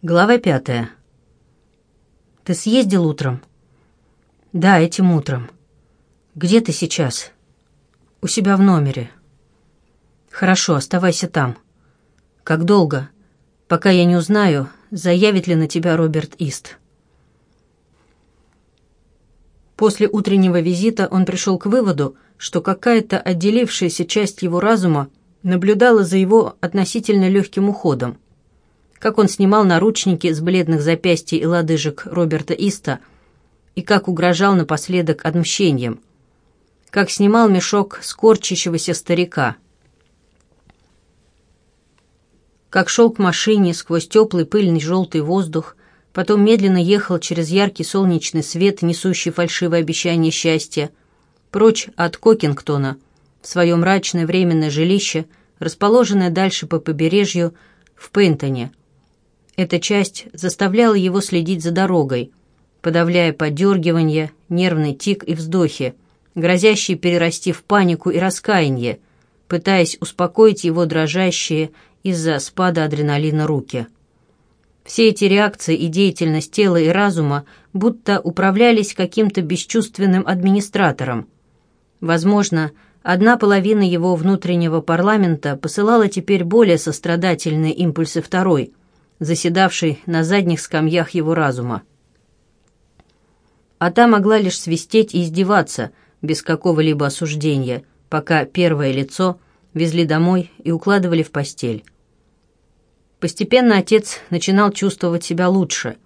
Глава пятая. Ты съездил утром? Да, этим утром. Где ты сейчас? У себя в номере. Хорошо, оставайся там. Как долго? Пока я не узнаю, заявит ли на тебя Роберт Ист. После утреннего визита он пришел к выводу, что какая-то отделившаяся часть его разума наблюдала за его относительно легким уходом – как он снимал наручники с бледных запястья и лодыжек Роберта Иста и как угрожал напоследок отмщением, как снимал мешок скорчащегося старика, как шел к машине сквозь теплый пыльный желтый воздух, потом медленно ехал через яркий солнечный свет, несущий фальшивое обещание счастья, прочь от Кокингтона, в свое мрачное временное жилище, расположенное дальше по побережью в Пентоне. – эта часть заставляла его следить за дорогой, подавляя подергивание, нервный тик и вздохи, грозящие перерасти в панику и раскаяние, пытаясь успокоить его дрожащие из-за спада адреналина руки. Все эти реакции и деятельность тела и разума будто управлялись каким-то бесчувственным администратором. Возможно, одна половина его внутреннего парламента посылала теперь более сострадательные импульсы второй, заседавший на задних скамьях его разума. А та могла лишь свистеть и издеваться, без какого-либо осуждения, пока первое лицо везли домой и укладывали в постель. Постепенно отец начинал чувствовать себя лучше.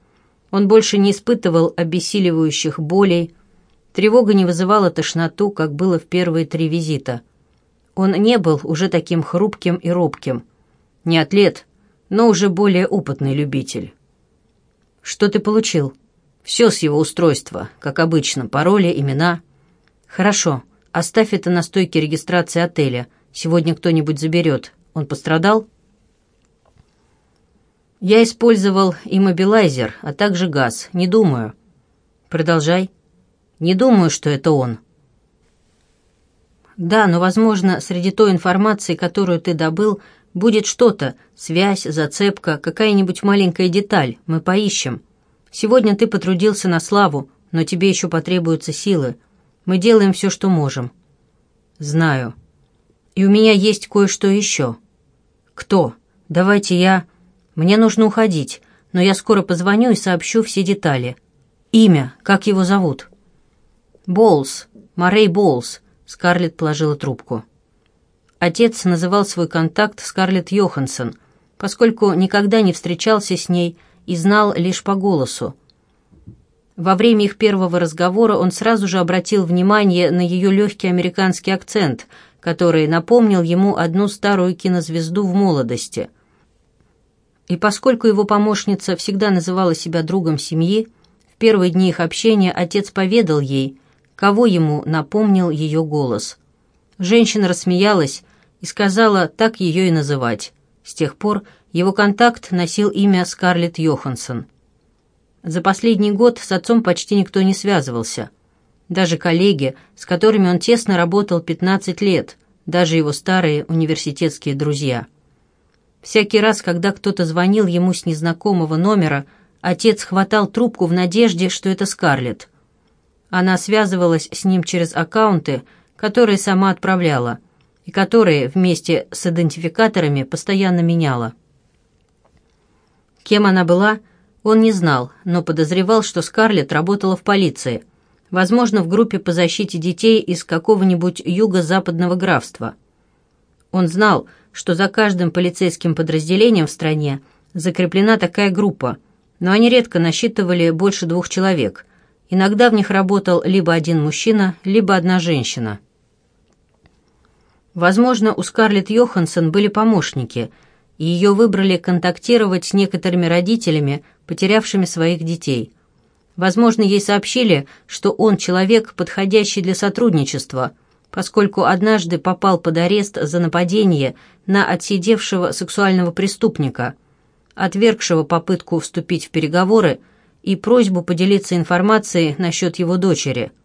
Он больше не испытывал обессиливающих болей, тревога не вызывала тошноту, как было в первые три визита. Он не был уже таким хрупким и робким. Не атлет, но уже более опытный любитель. «Что ты получил?» «Все с его устройства, как обычно, пароли, имена». «Хорошо, оставь это на стойке регистрации отеля. Сегодня кто-нибудь заберет. Он пострадал?» «Я использовал иммобилайзер, а также газ. Не думаю». «Продолжай». «Не думаю, что это он». «Да, но, возможно, среди той информации, которую ты добыл, Будет что-то, связь, зацепка, какая-нибудь маленькая деталь, мы поищем. Сегодня ты потрудился на славу, но тебе еще потребуются силы. Мы делаем все, что можем». «Знаю. И у меня есть кое-что еще». «Кто? Давайте я...» «Мне нужно уходить, но я скоро позвоню и сообщу все детали. Имя, как его зовут?» «Болс. Морей Болс», — Скарлетт положила трубку. Отец называл свой контакт Скарлетт Йоханссон, поскольку никогда не встречался с ней и знал лишь по голосу. Во время их первого разговора он сразу же обратил внимание на ее легкий американский акцент, который напомнил ему одну старую кинозвезду в молодости. И поскольку его помощница всегда называла себя другом семьи, в первые дни их общения отец поведал ей, кого ему напомнил ее голос. Женщина рассмеялась, и сказала так ее и называть. С тех пор его контакт носил имя Скарлетт Йоханссон. За последний год с отцом почти никто не связывался. Даже коллеги, с которыми он тесно работал 15 лет, даже его старые университетские друзья. Всякий раз, когда кто-то звонил ему с незнакомого номера, отец хватал трубку в надежде, что это Скарлетт. Она связывалась с ним через аккаунты, которые сама отправляла – и которые вместе с идентификаторами постоянно меняла. Кем она была, он не знал, но подозревал, что Скарлетт работала в полиции, возможно, в группе по защите детей из какого-нибудь юго-западного графства. Он знал, что за каждым полицейским подразделением в стране закреплена такая группа, но они редко насчитывали больше двух человек. Иногда в них работал либо один мужчина, либо одна женщина – Возможно, у Скарлетт Йоханссон были помощники, и ее выбрали контактировать с некоторыми родителями, потерявшими своих детей. Возможно, ей сообщили, что он человек, подходящий для сотрудничества, поскольку однажды попал под арест за нападение на отсидевшего сексуального преступника, отвергшего попытку вступить в переговоры и просьбу поделиться информацией насчет его дочери –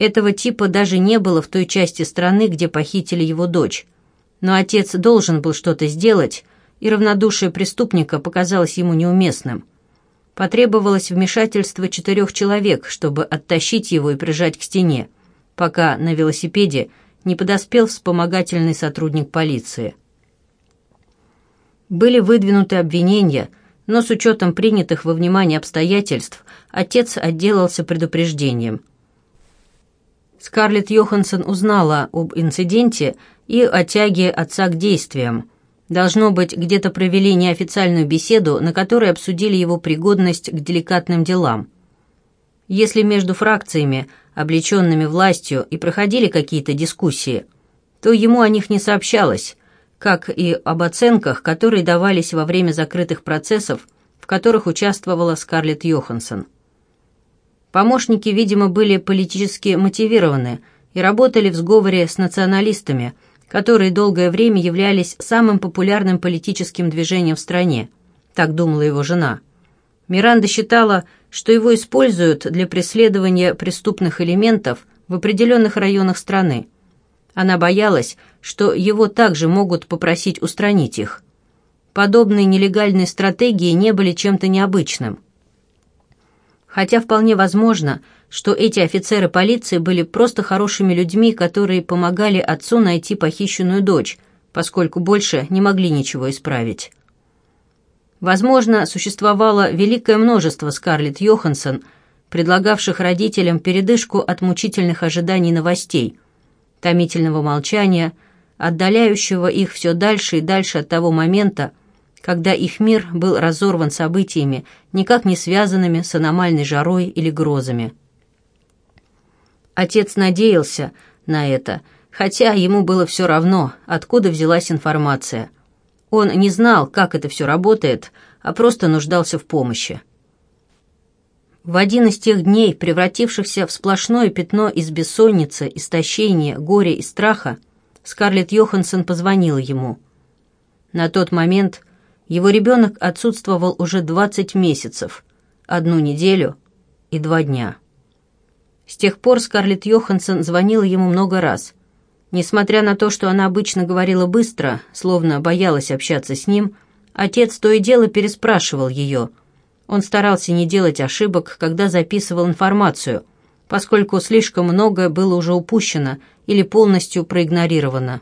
этого типа даже не было в той части страны, где похитили его дочь. Но отец должен был что-то сделать, и равнодушие преступника показалось ему неуместным. Потребовалось вмешательство четырех человек, чтобы оттащить его и прижать к стене, пока на велосипеде не подоспел вспомогательный сотрудник полиции. Были выдвинуты обвинения, но с учетом принятых во внимание обстоятельств отец отделался предупреждением – Скарлетт Йоханссон узнала об инциденте и о тяге отца к действиям. Должно быть, где-то провели неофициальную беседу, на которой обсудили его пригодность к деликатным делам. Если между фракциями, облеченными властью, и проходили какие-то дискуссии, то ему о них не сообщалось, как и об оценках, которые давались во время закрытых процессов, в которых участвовала Скарлетт Йоханссон. Помощники, видимо, были политически мотивированы и работали в сговоре с националистами, которые долгое время являлись самым популярным политическим движением в стране. Так думала его жена. Миранда считала, что его используют для преследования преступных элементов в определенных районах страны. Она боялась, что его также могут попросить устранить их. Подобные нелегальные стратегии не были чем-то необычным – Хотя вполне возможно, что эти офицеры полиции были просто хорошими людьми, которые помогали отцу найти похищенную дочь, поскольку больше не могли ничего исправить. Возможно, существовало великое множество Скарлетт Йоханссон, предлагавших родителям передышку от мучительных ожиданий новостей, томительного молчания, отдаляющего их все дальше и дальше от того момента, когда их мир был разорван событиями, никак не связанными с аномальной жарой или грозами. Отец надеялся на это, хотя ему было все равно, откуда взялась информация. Он не знал, как это все работает, а просто нуждался в помощи. В один из тех дней, превратившихся в сплошное пятно из бессонницы, истощения, горя и страха, Скарлетт Йоханссон позвонила ему. На тот момент его ребенок отсутствовал уже 20 месяцев, одну неделю и два дня. С тех пор Скарлетт Йоханссон звонила ему много раз. Несмотря на то, что она обычно говорила быстро, словно боялась общаться с ним, отец то и дело переспрашивал ее. Он старался не делать ошибок, когда записывал информацию, поскольку слишком многое было уже упущено или полностью проигнорировано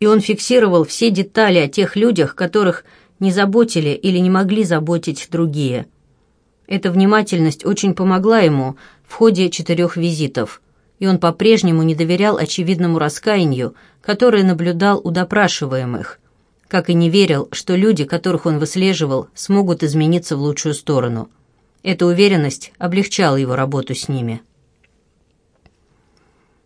и он фиксировал все детали о тех людях, которых не заботили или не могли заботить другие. Эта внимательность очень помогла ему в ходе четырех визитов, и он по-прежнему не доверял очевидному раскаянию, которое наблюдал у допрашиваемых, как и не верил, что люди, которых он выслеживал, смогут измениться в лучшую сторону. Эта уверенность облегчала его работу с ними.